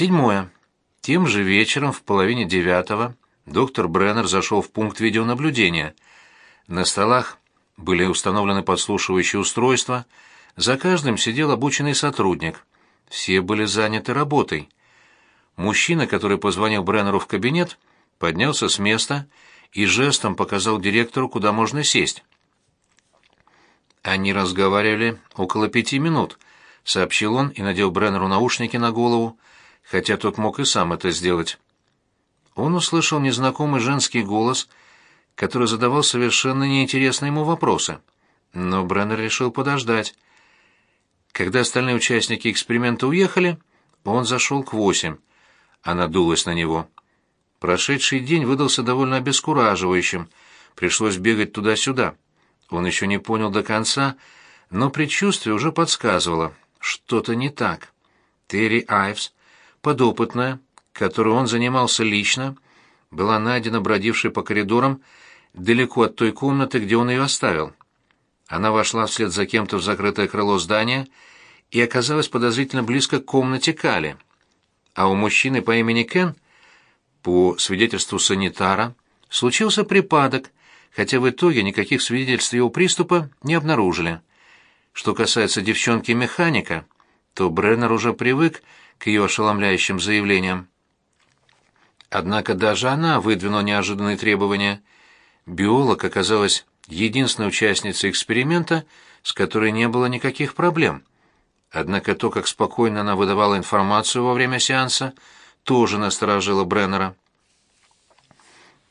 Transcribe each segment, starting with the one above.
Седьмое. Тем же вечером в половине девятого доктор Бреннер зашел в пункт видеонаблюдения. На столах были установлены подслушивающие устройства, за каждым сидел обученный сотрудник. Все были заняты работой. Мужчина, который позвонил Бреннеру в кабинет, поднялся с места и жестом показал директору, куда можно сесть. Они разговаривали около пяти минут, сообщил он и надел Бреннеру наушники на голову, хотя тот мог и сам это сделать. Он услышал незнакомый женский голос, который задавал совершенно неинтересные ему вопросы. Но Бреннер решил подождать. Когда остальные участники эксперимента уехали, он зашел к восемь. Она дулась на него. Прошедший день выдался довольно обескураживающим. Пришлось бегать туда-сюда. Он еще не понял до конца, но предчувствие уже подсказывало. Что-то не так. Терри Айвс, подопытная, которой он занимался лично, была найдена бродившей по коридорам далеко от той комнаты, где он ее оставил. Она вошла вслед за кем-то в закрытое крыло здания и оказалась подозрительно близко к комнате Кали. А у мужчины по имени Кен, по свидетельству санитара, случился припадок, хотя в итоге никаких свидетельств его приступа не обнаружили. Что касается девчонки-механика, то Бреннер уже привык к ее ошеломляющим заявлениям. Однако даже она выдвинула неожиданные требования. Биолог оказалась единственной участницей эксперимента, с которой не было никаких проблем. Однако то, как спокойно она выдавала информацию во время сеанса, тоже насторожило Бреннера.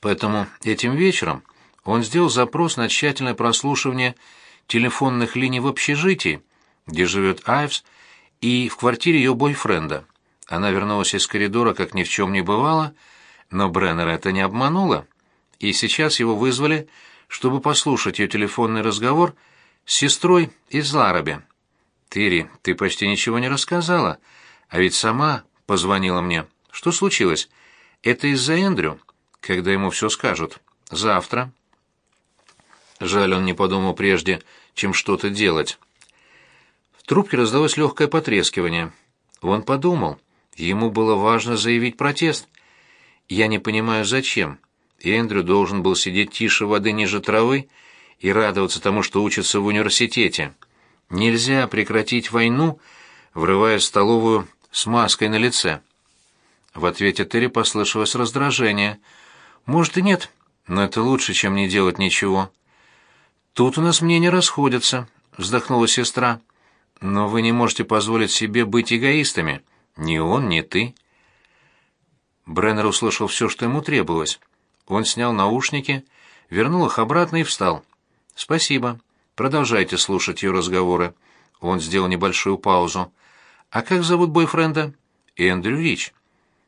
Поэтому этим вечером он сделал запрос на тщательное прослушивание телефонных линий в общежитии, где живет Айвс, и в квартире ее бойфренда. Она вернулась из коридора, как ни в чем не бывало, но Бреннера это не обмануло, и сейчас его вызвали, чтобы послушать ее телефонный разговор с сестрой из Лараби. «Терри, ты почти ничего не рассказала, а ведь сама позвонила мне. Что случилось? Это из-за Эндрю, когда ему все скажут. Завтра». Жаль, он не подумал прежде, чем что-то делать. Трубке раздалось легкое потрескивание. Он подумал, ему было важно заявить протест. «Я не понимаю, зачем. Эндрю должен был сидеть тише воды ниже травы и радоваться тому, что учится в университете. Нельзя прекратить войну, врывая в столовую с маской на лице». В ответе Терри послышалось раздражение. «Может и нет, но это лучше, чем не делать ничего». «Тут у нас мнения расходятся», — вздохнула сестра. «Но вы не можете позволить себе быть эгоистами. Ни он, ни ты». Бреннер услышал все, что ему требовалось. Он снял наушники, вернул их обратно и встал. «Спасибо. Продолжайте слушать ее разговоры». Он сделал небольшую паузу. «А как зовут бойфренда?» «Эндрю Рич».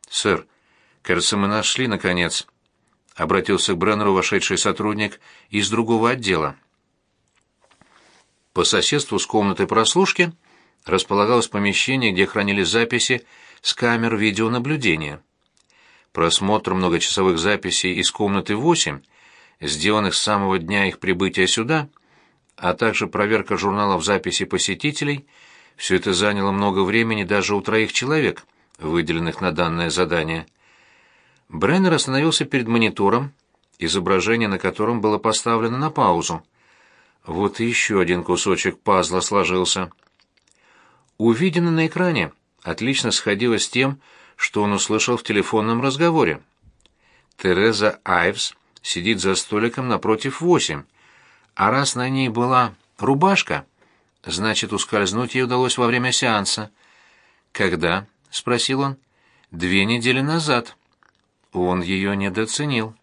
«Сэр, кажется, мы нашли, наконец», — обратился к Бреннеру вошедший сотрудник из другого отдела. По соседству с комнатой прослушки располагалось помещение, где хранились записи с камер видеонаблюдения. Просмотр многочасовых записей из комнаты 8, сделанных с самого дня их прибытия сюда, а также проверка журналов записей посетителей, все это заняло много времени даже у троих человек, выделенных на данное задание. Бреннер остановился перед монитором, изображение на котором было поставлено на паузу. Вот и еще один кусочек пазла сложился. Увиденное на экране отлично сходилось с тем, что он услышал в телефонном разговоре. Тереза Айвс сидит за столиком напротив восемь, а раз на ней была рубашка, значит, ускользнуть ей удалось во время сеанса. «Когда?» — спросил он. «Две недели назад». Он ее недооценил.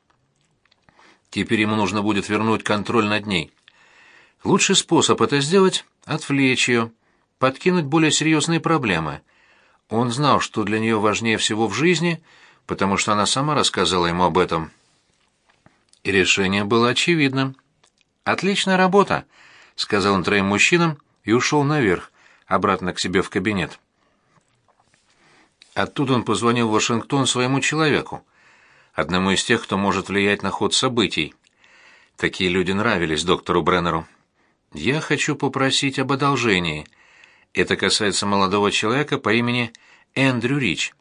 Теперь ему нужно будет вернуть контроль над ней. Лучший способ это сделать — отвлечь ее, подкинуть более серьезные проблемы. Он знал, что для нее важнее всего в жизни, потому что она сама рассказала ему об этом. И решение было очевидным. «Отличная работа», — сказал он троим мужчинам и ушел наверх, обратно к себе в кабинет. Оттуда он позвонил в Вашингтон своему человеку, одному из тех, кто может влиять на ход событий. Такие люди нравились доктору Бреннеру. Я хочу попросить об одолжении. Это касается молодого человека по имени Эндрю Рич.